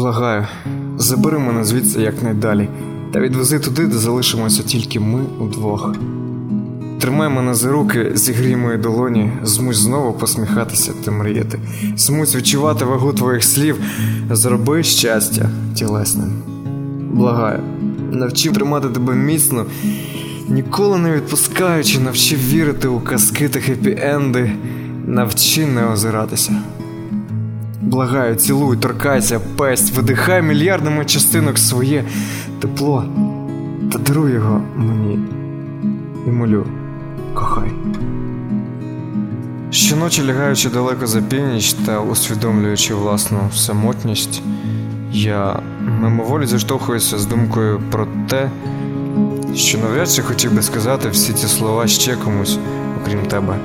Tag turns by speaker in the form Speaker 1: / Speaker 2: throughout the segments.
Speaker 1: Благаю, забери мене звідси якнайдалі, та відвези туди, де залишимося тільки ми удвох. Тримай мене за руки, зігрій мої долоні, змусь знову посміхатися та мріяти, змусь відчувати вагу твоїх слів, зроби щастя тілесним. Благаю, навчив тримати тебе міцно, ніколи не відпускаючи, навчив вірити у казки та хеппі-енди, навчи не озиратися. Благаю, цілуй, торкайся, песть, видихай мільярдами частинок своє тепло та даруй його мені і молю, кохай. Щоночі лягаючи далеко за північ та усвідомлюючи власну самотність, я мимоволі заштовхуюся з думкою про те, що навряд чи хотів би сказати всі ці слова ще комусь, окрім тебе.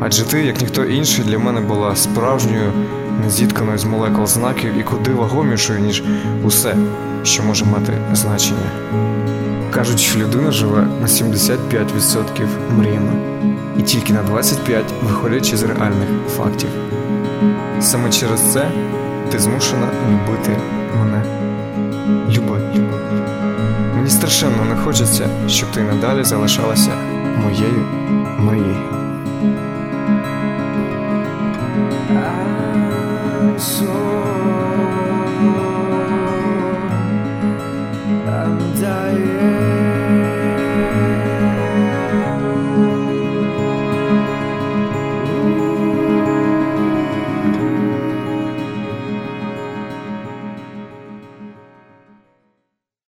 Speaker 1: Адже ти, як ніхто інший, для мене була справжньою, незітканою з молекул знаків і куди вагомішою, ніж усе, що може мати значення. Кажуть, що людина живе на 75% мріями, і тільки на 25% виходячи з реальних фактів. Саме через це ти змушена любити мене. Люби, люби. Мені страшенно не хочеться, щоб ти надалі залишалася моєю мрією. soul.